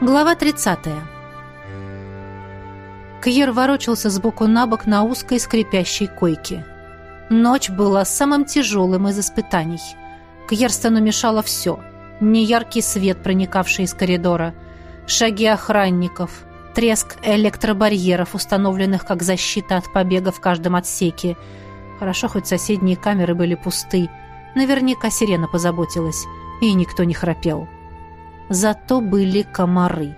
Глава 30. Кьер ворочался сбоку на бок на узкой скрипящей койке. Ночь была самым тяжелым из испытаний. Кьерстону мешало все. Неяркий свет, проникавший из коридора, шаги охранников, треск электробарьеров, установленных как защита от побега в каждом отсеке. Хорошо, хоть соседние камеры были пусты. Наверняка сирена позаботилась, и никто не храпел. Зато были комары.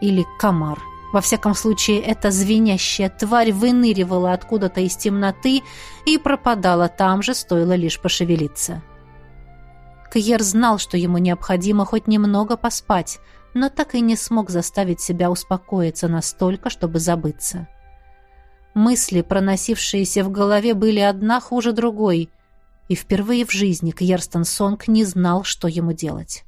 Или комар. Во всяком случае, эта звенящая тварь выныривала откуда-то из темноты и пропадала там же, стоило лишь пошевелиться. Кьер знал, что ему необходимо хоть немного поспать, но так и не смог заставить себя успокоиться настолько, чтобы забыться. Мысли, проносившиеся в голове, были одна хуже другой, и впервые в жизни Кьерстон Сонг не знал, что ему делать.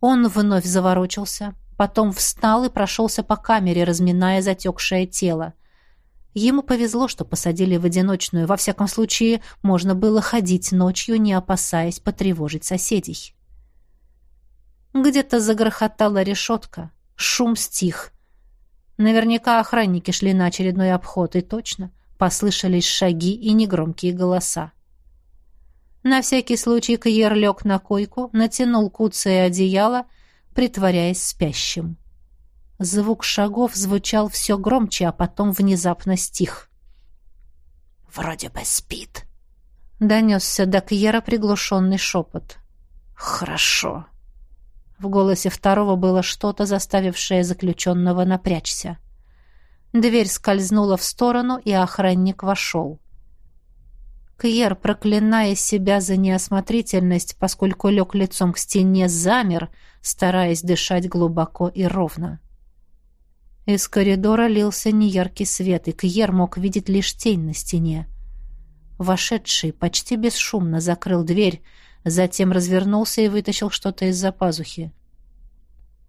Он вновь заворочился, потом встал и прошелся по камере, разминая затекшее тело. Ему повезло, что посадили в одиночную. Во всяком случае, можно было ходить ночью, не опасаясь потревожить соседей. Где-то загрохотала решетка. Шум стих. Наверняка охранники шли на очередной обход, и точно послышались шаги и негромкие голоса. На всякий случай Кьер лег на койку, натянул куцее одеяло, притворяясь спящим. Звук шагов звучал все громче, а потом внезапно стих. «Вроде бы спит», — донесся до Кьера приглушенный шепот. «Хорошо». В голосе второго было что-то, заставившее заключенного напрячься. Дверь скользнула в сторону, и охранник вошел. Кьер, проклиная себя за неосмотрительность, поскольку лег лицом к стене, замер, стараясь дышать глубоко и ровно. Из коридора лился неяркий свет, и Кьер мог видеть лишь тень на стене. Вошедший почти бесшумно закрыл дверь, затем развернулся и вытащил что-то из-за пазухи.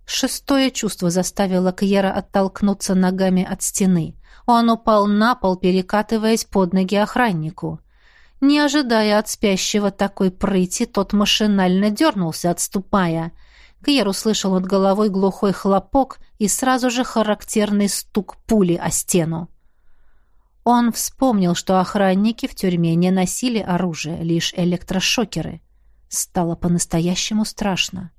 Шестое чувство заставило Кьера оттолкнуться ногами от стены. Он упал на пол, перекатываясь под ноги охраннику. Не ожидая от спящего такой прыти, тот машинально дернулся, отступая. Кьер услышал над головой глухой хлопок и сразу же характерный стук пули о стену. Он вспомнил, что охранники в тюрьме не носили оружие, лишь электрошокеры. Стало по-настоящему страшно.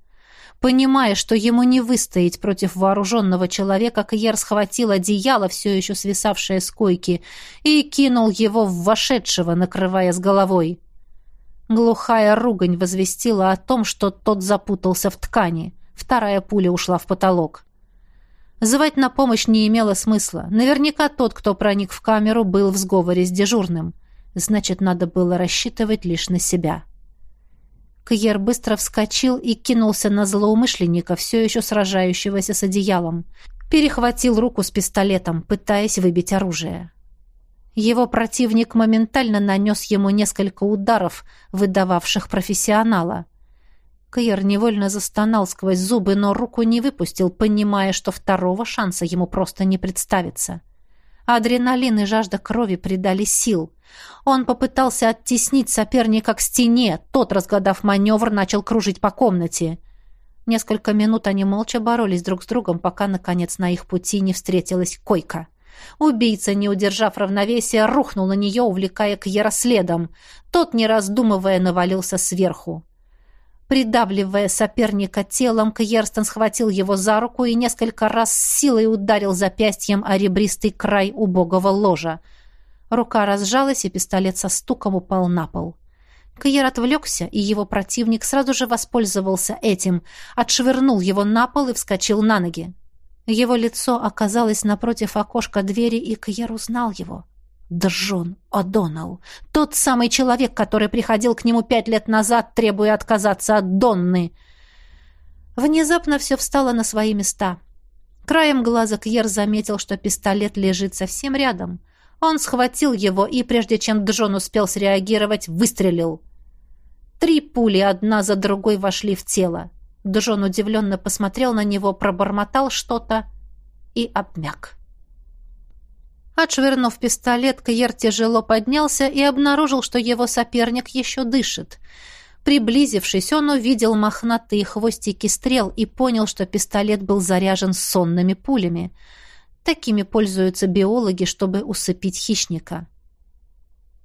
Понимая, что ему не выстоять против вооруженного человека, Кьер схватил одеяло, все еще свисавшее с койки, и кинул его в вошедшего, накрывая с головой. Глухая ругань возвестила о том, что тот запутался в ткани. Вторая пуля ушла в потолок. Звать на помощь не имело смысла. Наверняка тот, кто проник в камеру, был в сговоре с дежурным. Значит, надо было рассчитывать лишь на себя. — Кьер быстро вскочил и кинулся на злоумышленника, все еще сражающегося с одеялом. Перехватил руку с пистолетом, пытаясь выбить оружие. Его противник моментально нанес ему несколько ударов, выдававших профессионала. Кьер невольно застонал сквозь зубы, но руку не выпустил, понимая, что второго шанса ему просто не представится. Адреналин и жажда крови придали сил. Он попытался оттеснить соперника к стене. Тот, разгадав маневр, начал кружить по комнате. Несколько минут они молча боролись друг с другом, пока, наконец, на их пути не встретилась койка. Убийца, не удержав равновесия, рухнул на нее, увлекая Кьера следом. Тот, не раздумывая, навалился сверху. Придавливая соперника телом, Кьерстон схватил его за руку и несколько раз силой ударил запястьем о ребристый край убогого ложа. Рука разжалась, и пистолет со стуком упал на пол. Кьер отвлекся, и его противник сразу же воспользовался этим, отшвырнул его на пол и вскочил на ноги. Его лицо оказалось напротив окошка двери, и Кьер узнал его. Джон О'Доннелл. Тот самый человек, который приходил к нему пять лет назад, требуя отказаться от Донны. Внезапно все встало на свои места. Краем глаза Кьер заметил, что пистолет лежит совсем рядом. Он схватил его и, прежде чем Джон успел среагировать, выстрелил. Три пули одна за другой вошли в тело. Джон удивленно посмотрел на него, пробормотал что-то и обмяк. Отшвырнув пистолет, Кьер тяжело поднялся и обнаружил, что его соперник еще дышит. Приблизившись, он увидел мохнатые хвостики стрел и понял, что пистолет был заряжен сонными пулями. Такими пользуются биологи, чтобы усыпить хищника.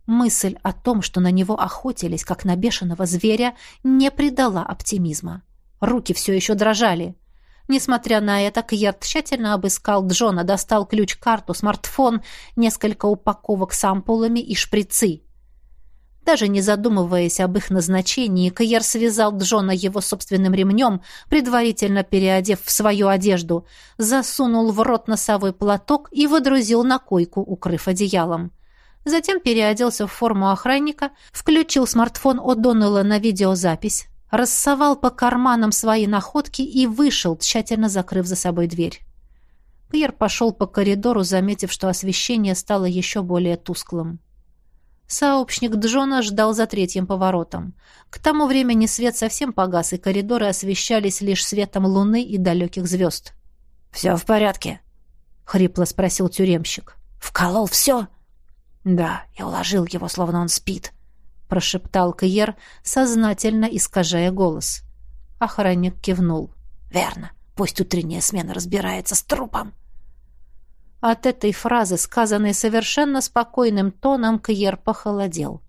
Мысль о том, что на него охотились, как на бешеного зверя, не придала оптимизма. Руки все еще дрожали. Несмотря на это, Кьер тщательно обыскал Джона, достал ключ-карту, смартфон, несколько упаковок с ампулами и шприцы. Даже не задумываясь об их назначении, Кьер связал Джона его собственным ремнем, предварительно переодев в свою одежду, засунул в рот носовой платок и водрузил на койку, укрыв одеялом. Затем переоделся в форму охранника, включил смартфон О'Доннелла на видеозапись, рассовал по карманам свои находки и вышел, тщательно закрыв за собой дверь. Пьер пошел по коридору, заметив, что освещение стало еще более тусклым. Сообщник Джона ждал за третьим поворотом. К тому времени свет совсем погас, и коридоры освещались лишь светом луны и далеких звезд. «Все в порядке?» — хрипло спросил тюремщик. «Вколол все?» «Да, я уложил его, словно он спит», — прошептал Кьер, сознательно искажая голос. Охранник кивнул. «Верно. Пусть утренняя смена разбирается с трупом». От этой фразы, сказанной совершенно спокойным тоном, Кьер похолодел.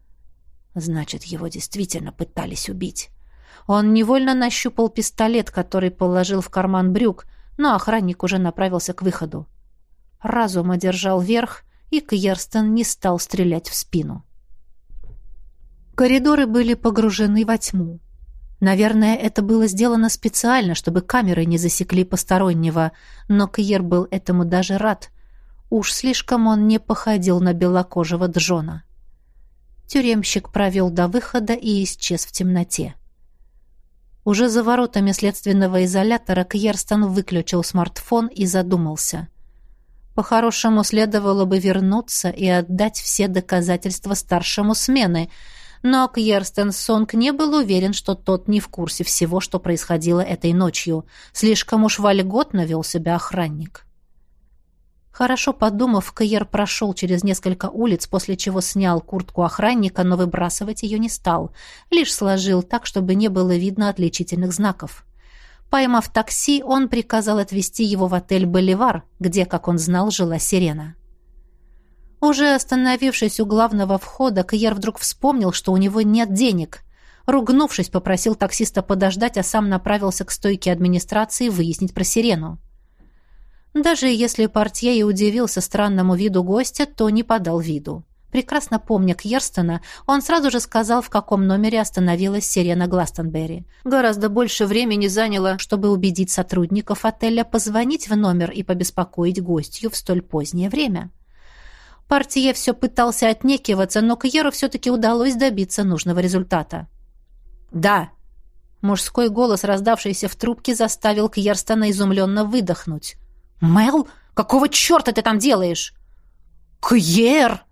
Значит, его действительно пытались убить. Он невольно нащупал пистолет, который положил в карман брюк, но охранник уже направился к выходу. Разум одержал верх, и Кьерстен не стал стрелять в спину. Коридоры были погружены во тьму. Наверное, это было сделано специально, чтобы камеры не засекли постороннего, но Кьер был этому даже рад. Уж слишком он не походил на белокожего Джона. Тюремщик провел до выхода и исчез в темноте. Уже за воротами следственного изолятора Кьерстон выключил смартфон и задумался. По-хорошему, следовало бы вернуться и отдать все доказательства старшему смены, но Кьерстен Сонг не был уверен, что тот не в курсе всего, что происходило этой ночью. Слишком уж вольготно вел себя охранник. Хорошо подумав, Кьер прошел через несколько улиц, после чего снял куртку охранника, но выбрасывать ее не стал. Лишь сложил так, чтобы не было видно отличительных знаков. Поймав такси, он приказал отвезти его в отель «Боливар», где, как он знал, жила Сирена. Уже остановившись у главного входа, Кьер вдруг вспомнил, что у него нет денег. Ругнувшись, попросил таксиста подождать, а сам направился к стойке администрации выяснить про Сирену. Даже если портье и удивился странному виду гостя, то не подал виду. Прекрасно помня Кьерстона, он сразу же сказал, в каком номере остановилась сирена Гластонберри. Гораздо больше времени заняло, чтобы убедить сотрудников отеля позвонить в номер и побеспокоить гостью в столь позднее время. Партия все пытался отнекиваться, но Кьеру все-таки удалось добиться нужного результата. «Да!» Мужской голос, раздавшийся в трубке, заставил Кьерстона изумленно выдохнуть. «Мел? Какого черта ты там делаешь?» «Кьер!»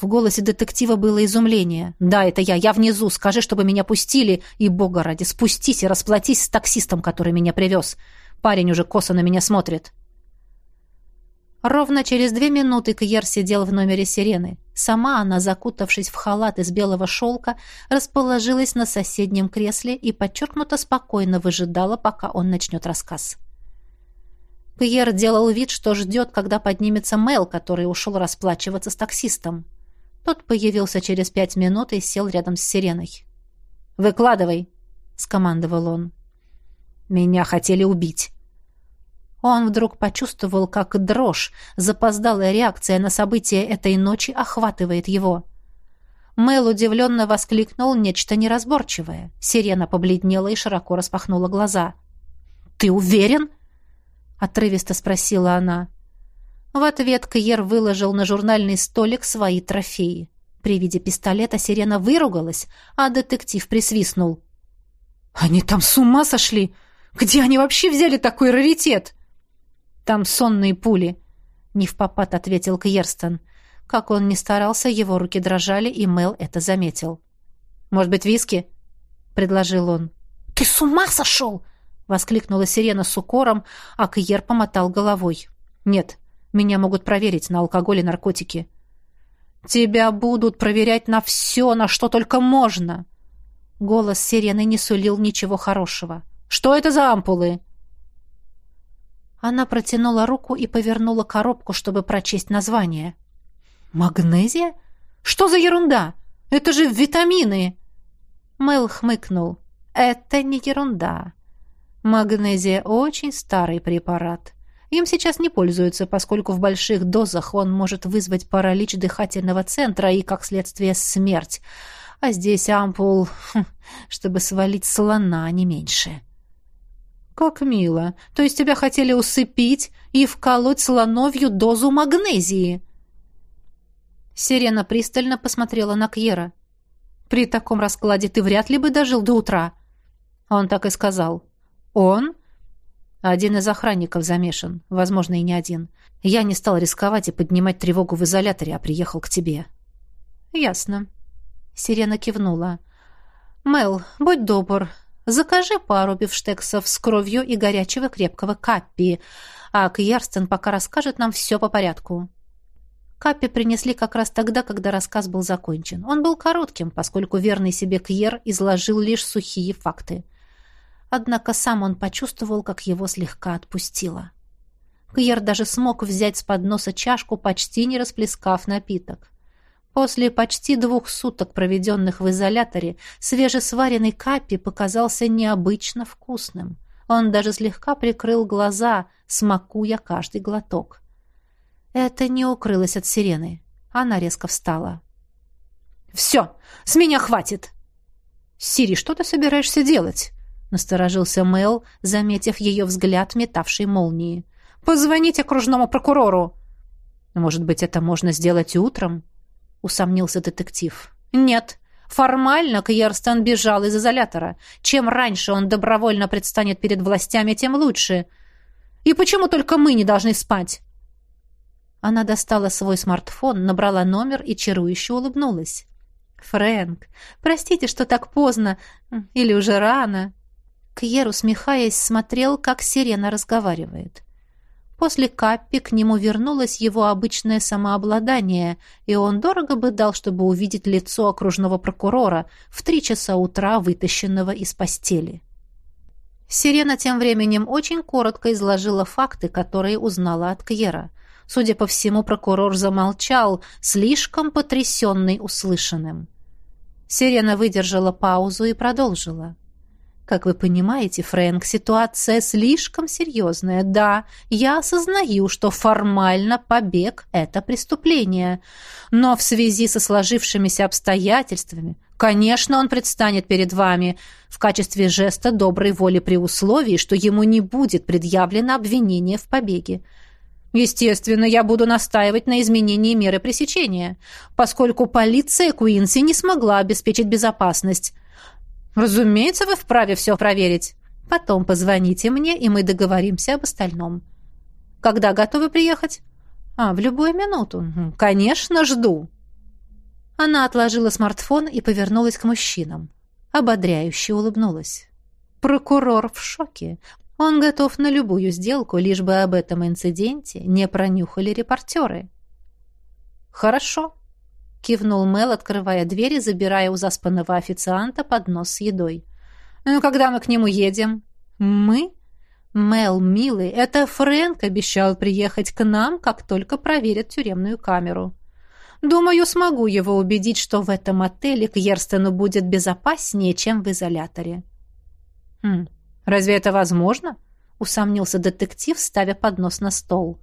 В голосе детектива было изумление. «Да, это я. Я внизу. Скажи, чтобы меня пустили. И, бога ради, спустись и расплатись с таксистом, который меня привез. Парень уже косо на меня смотрит». Ровно через две минуты Кьер сидел в номере сирены. Сама она, закутавшись в халат из белого шелка, расположилась на соседнем кресле и подчеркнуто спокойно выжидала, пока он начнет рассказ. Кьер делал вид, что ждет, когда поднимется Мэл, который ушел расплачиваться с таксистом. Тот появился через пять минут и сел рядом с сиреной. «Выкладывай», — скомандовал он. «Меня хотели убить». Он вдруг почувствовал, как дрожь, запоздалая реакция на события этой ночи охватывает его. Мэл удивленно воскликнул нечто неразборчивое. Сирена побледнела и широко распахнула глаза. «Ты уверен?» — отрывисто спросила она. В ответ Кьер выложил на журнальный столик свои трофеи. При виде пистолета сирена выругалась, а детектив присвистнул. «Они там с ума сошли! Где они вообще взяли такой раритет?» «Там сонные пули», — не в попад ответил Кьерстон. Как он ни старался, его руки дрожали, и Мел это заметил. «Может быть, виски?» — предложил он. «Ты с ума сошел!» — воскликнула сирена с укором, а Кьер помотал головой. «Нет, меня могут проверить на алкоголь и наркотики. Тебя будут проверять на все, на что только можно. Голос сирены не сулил ничего хорошего. «Что это за ампулы?» Она протянула руку и повернула коробку, чтобы прочесть название. «Магнезия? Что за ерунда? Это же витамины!» Мэл хмыкнул. «Это не ерунда. Магнезия очень старый препарат. Им сейчас не пользуются, поскольку в больших дозах он может вызвать паралич дыхательного центра и, как следствие, смерть. А здесь ампул, хм, чтобы свалить слона, а не меньше». «Как мило. То есть тебя хотели усыпить и вколоть слоновью дозу магнезии?» Сирена пристально посмотрела на Кьера. «При таком раскладе ты вряд ли бы дожил до утра». Он так и сказал. «Он?» Один из охранников замешан, возможно, и не один. Я не стал рисковать и поднимать тревогу в изоляторе, а приехал к тебе. Ясно. Сирена кивнула. Мел, будь добр, Закажи пару бифштексов с кровью и горячего крепкого каппи, а Кьерстен пока расскажет нам все по порядку». Каппи принесли как раз тогда, когда рассказ был закончен. Он был коротким, поскольку верный себе Кьер изложил лишь сухие факты. Однако сам он почувствовал, как его слегка отпустило. Кьер даже смог взять с подноса чашку, почти не расплескав напиток. После почти двух суток, проведенных в изоляторе, свежесваренный капи показался необычно вкусным. Он даже слегка прикрыл глаза, смакуя каждый глоток. Это не укрылось от сирены. Она резко встала. «Все! С меня хватит!» «Сири, что ты собираешься делать?» Насторожился Мэл, заметив ее взгляд, метавший молнии. «Позвонить окружному прокурору!» «Может быть, это можно сделать утром?» — усомнился детектив. «Нет. Формально Кьерстон бежал из изолятора. Чем раньше он добровольно предстанет перед властями, тем лучше. И почему только мы не должны спать?» Она достала свой смартфон, набрала номер и чарующе улыбнулась. «Фрэнк, простите, что так поздно. Или уже рано». Кьер, усмехаясь, смотрел, как сирена разговаривает. После Каппи к нему вернулось его обычное самообладание, и он дорого бы дал, чтобы увидеть лицо окружного прокурора в три часа утра, вытащенного из постели. Сирена тем временем очень коротко изложила факты, которые узнала от Кьера. Судя по всему, прокурор замолчал, слишком потрясенный услышанным. Сирена выдержала паузу и продолжила. Как вы понимаете, Фрэнк, ситуация слишком серьезная. Да, я осознаю, что формально побег – это преступление. Но в связи со сложившимися обстоятельствами, конечно, он предстанет перед вами в качестве жеста доброй воли при условии, что ему не будет предъявлено обвинение в побеге. Естественно, я буду настаивать на изменении меры пресечения, поскольку полиция Куинси не смогла обеспечить безопасность, Разумеется, вы вправе все проверить. Потом позвоните мне, и мы договоримся об остальном. Когда готовы приехать? А, в любую минуту. Конечно, жду. Она отложила смартфон и повернулась к мужчинам. Ободряюще улыбнулась. Прокурор в шоке. Он готов на любую сделку, лишь бы об этом инциденте не пронюхали репортеры. «Хорошо», — кивнул Мел, открывая дверь и забирая у заспанного официанта поднос с едой. «Ну, когда мы к нему едем?» «Мы?» «Мел, милый, это Фрэнк обещал приехать к нам, как только проверят тюремную камеру. Думаю, смогу его убедить, что в этом отеле к Ерстену будет безопаснее, чем в изоляторе». «Хм, разве это возможно?» — усомнился детектив, ставя поднос на стол.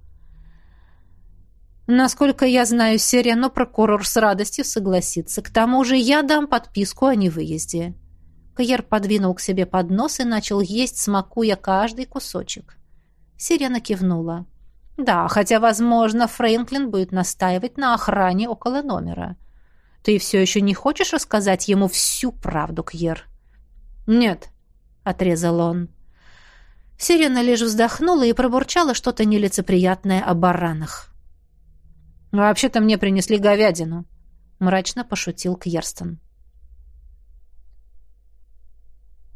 Насколько я знаю Сирену, прокурор с радостью согласится. К тому же я дам подписку о невыезде. Кьер подвинул к себе поднос и начал есть, смакуя каждый кусочек. Сирена кивнула. «Да, хотя, возможно, Фрэнклин будет настаивать на охране около номера. Ты все еще не хочешь рассказать ему всю правду, Кьер?» «Нет», — отрезал он. Сирена лишь вздохнула и пробурчала что-то нелицеприятное о баранах. «Вообще-то мне принесли говядину», — мрачно пошутил Кьерстон.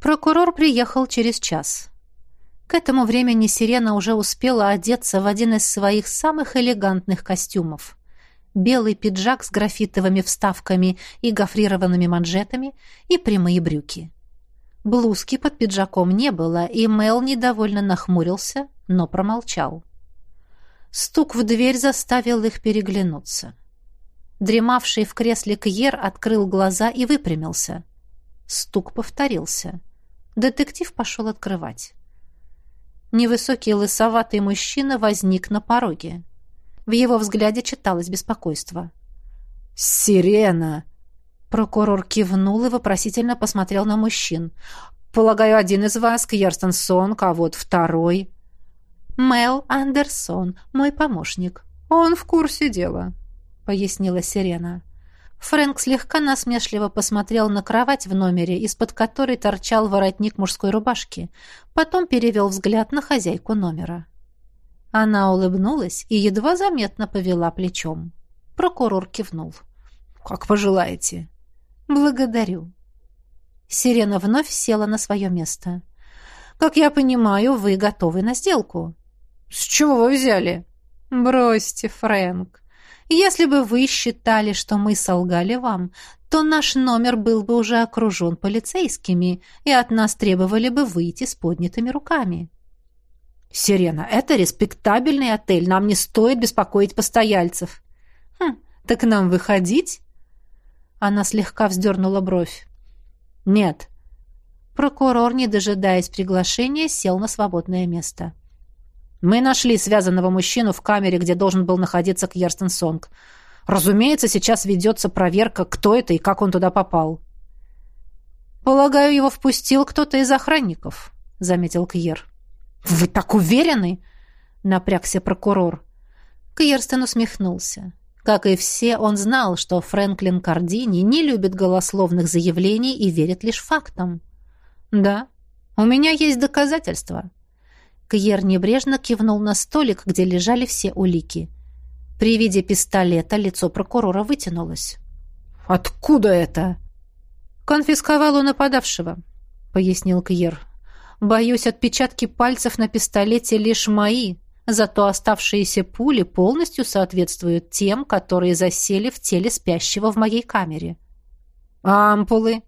Прокурор приехал через час. К этому времени Сирена уже успела одеться в один из своих самых элегантных костюмов. белый пиджак с графитовыми вставками и гофрированными манжетами и прямые брюки. Блузки под пиджаком не было, и Мел недовольно нахмурился, но промолчал. Стук в дверь заставил их переглянуться. Дремавший в кресле Кьер открыл глаза и выпрямился. Стук повторился. Детектив пошел открывать. Невысокий лысоватый мужчина возник на пороге. В его взгляде читалось беспокойство. «Сирена!» Прокурор кивнул и вопросительно посмотрел на мужчин. «Полагаю, один из вас, Кьерстен Сонг, а вот второй...» «Мел Андерсон, мой помощник. Он в курсе дела», — пояснила Сирена. Фрэнк слегка насмешливо посмотрел на кровать в номере, из-под которой торчал воротник мужской рубашки. Потом перевел взгляд на хозяйку номера. Она улыбнулась и едва заметно повела плечом. Прокурор кивнул. «Как пожелаете». «Благодарю». Сирена вновь села на свое место. «Как я понимаю, вы готовы на сделку?» «С чего вы взяли?» «Бросьте, Фрэнк. Если бы вы считали, что мы солгали вам, то наш номер был бы уже окружен полицейскими, и от нас требовали бы выйти с поднятыми руками». «Сирена, это респектабельный отель, нам не стоит беспокоить постояльцев». «Хм, так нам выходить?» Она слегка вздернула бровь. «Нет». Прокурор, не дожидаясь приглашения, сел на свободное место. «Мы нашли связанного мужчину в камере, где должен был находиться Кьерстен Сонг. Разумеется, сейчас ведется проверка, кто это и как он туда попал». «Полагаю, его впустил кто-то из охранников», — заметил Кьер. «Вы так уверены?» — напрягся прокурор. Кьерстен усмехнулся. Как и все, он знал, что Фрэнклин Кардини не любит голословных заявлений и верит лишь фактам. «Да, у меня есть доказательства». Кьер небрежно кивнул на столик, где лежали все улики. При виде пистолета лицо прокурора вытянулось. «Откуда это?» «Конфисковал у нападавшего», — пояснил Кьер. «Боюсь, отпечатки пальцев на пистолете лишь мои, Зато оставшиеся пули полностью соответствуют тем, которые засели в теле спящего в моей камере. Ампулы?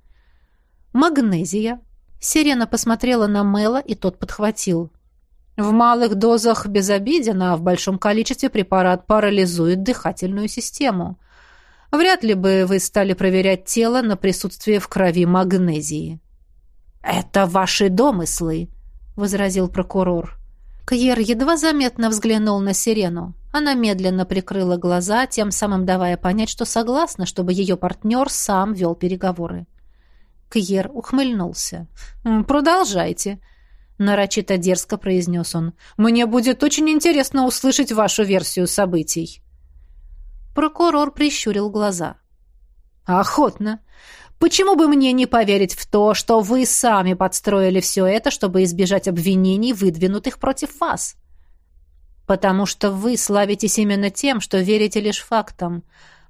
Магнезия. Сирена посмотрела на Мэла, и тот подхватил. В малых дозах безобиден, а в большом количестве препарат парализует дыхательную систему. Вряд ли бы вы стали проверять тело на присутствие в крови магнезии. «Это ваши домыслы», — возразил прокурор. Кьер едва заметно взглянул на Сирену. Она медленно прикрыла глаза, тем самым давая понять, что согласна, чтобы ее партнер сам вел переговоры. Кьер ухмыльнулся. «Продолжайте», — нарочито дерзко произнес он. «Мне будет очень интересно услышать вашу версию событий». Прокурор прищурил глаза. «Охотно. Почему бы мне не поверить в то, что вы сами подстроили все это, чтобы избежать обвинений, выдвинутых против вас? Потому что вы славитесь именно тем, что верите лишь фактам,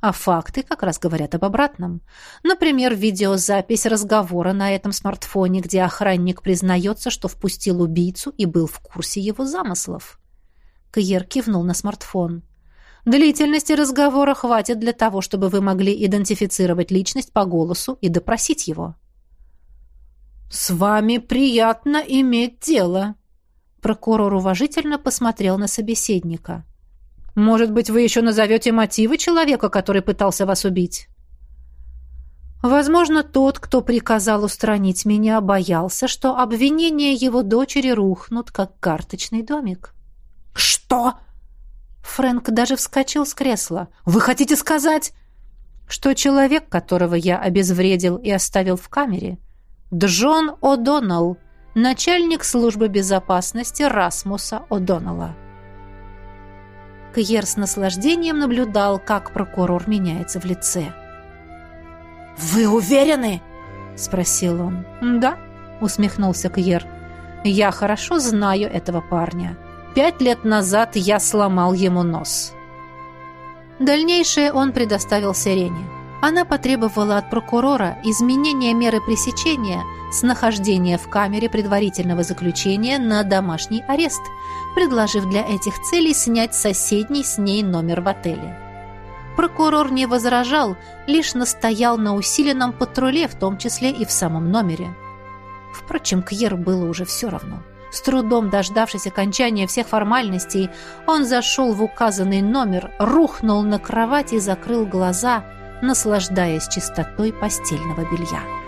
а факты как раз говорят об обратном. Например, видеозапись разговора на этом смартфоне, где охранник признается, что впустил убийцу и был в курсе его замыслов. Кьер кивнул на смартфон. Длительности разговора хватит для того, чтобы вы могли идентифицировать личность по голосу и допросить его. «С вами приятно иметь дело», — прокурор уважительно посмотрел на собеседника. «Может быть, вы еще назовете мотивы человека, который пытался вас убить?» Возможно, тот, кто приказал устранить меня, боялся, что обвинения его дочери рухнут, как карточный домик. «Что?» Фрэнк даже вскочил с кресла. «Вы хотите сказать...» «Что человек, которого я обезвредил и оставил в камере, Джон О'Доннелл, начальник службы безопасности Расмуса О'Доннелла». Кьер с наслаждением наблюдал, как прокурор меняется в лице. «Вы уверены?» — спросил он. «Да», — усмехнулся Кьер. «Я хорошо знаю этого парня». Пять лет назад я сломал ему нос. Дальнейшее он предоставил Сирене. Она потребовала от прокурора изменения меры пресечения с нахождения в камере предварительного заключения на домашний арест, предложив для этих целей снять соседний с ней номер в отеле. Прокурор не возражал, лишь настоял на усиленном патруле, в том числе и в самом номере. Впрочем, Кьер было уже все равно. С трудом дождавшись окончания всех формальностей, он зашел в указанный номер, рухнул на кровать и закрыл глаза, наслаждаясь чистотой постельного белья.